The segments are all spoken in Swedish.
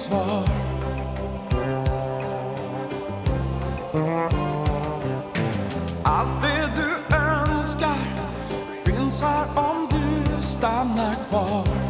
svar. Allt det du önskar finns här om du stannar kvar.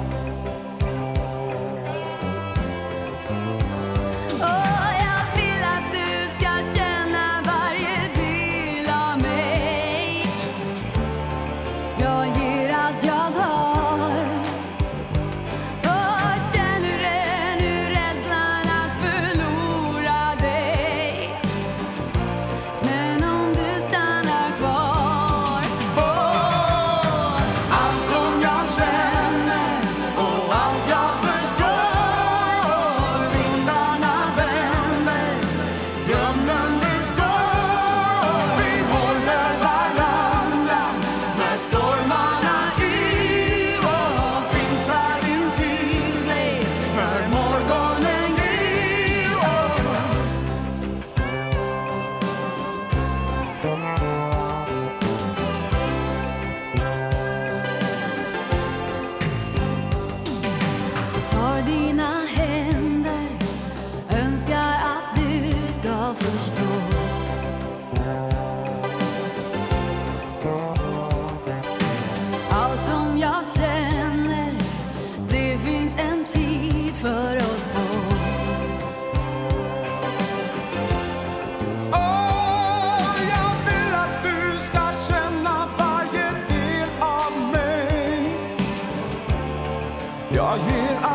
You're here.